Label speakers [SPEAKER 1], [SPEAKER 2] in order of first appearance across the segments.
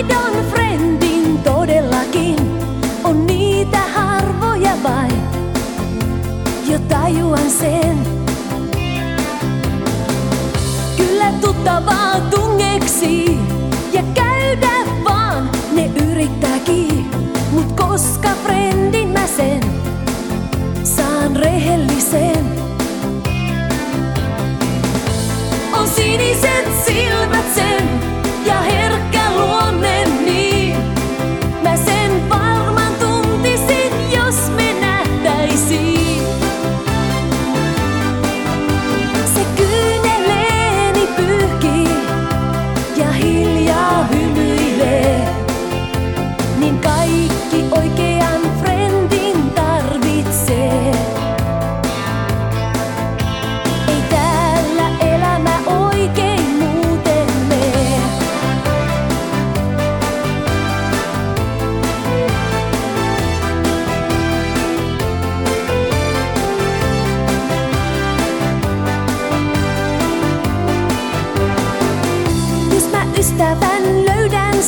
[SPEAKER 1] Aidan friendin todellakin on niitä harvoja vain, jo tajuan sen. Kyllä tuttavaa tungeksi ja käydä vaan ne yrittääkin, mut koska friendin mä sen saan rehellisen.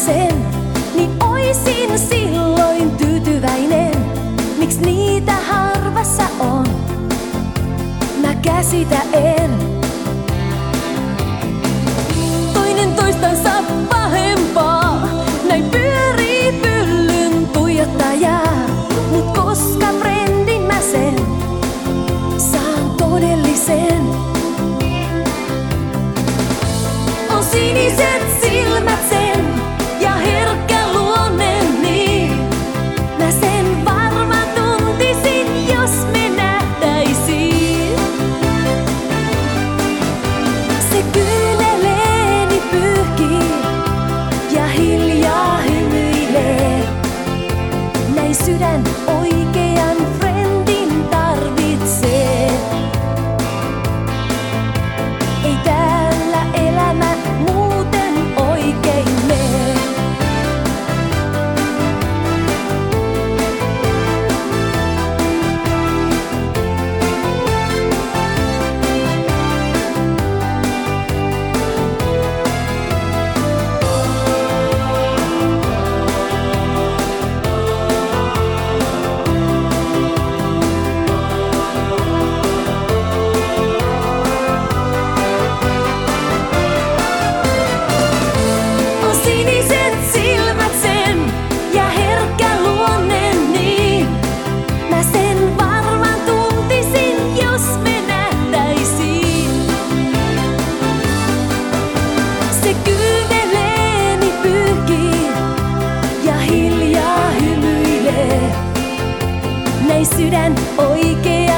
[SPEAKER 1] sen, niin oisin silloin tyytyväinen. miksi niitä harvassa on? Mä käsitä en. すら追いすらにおいけ